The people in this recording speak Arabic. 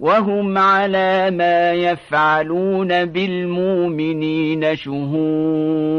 وهم على ما يفعلون بالمؤمنين شهود.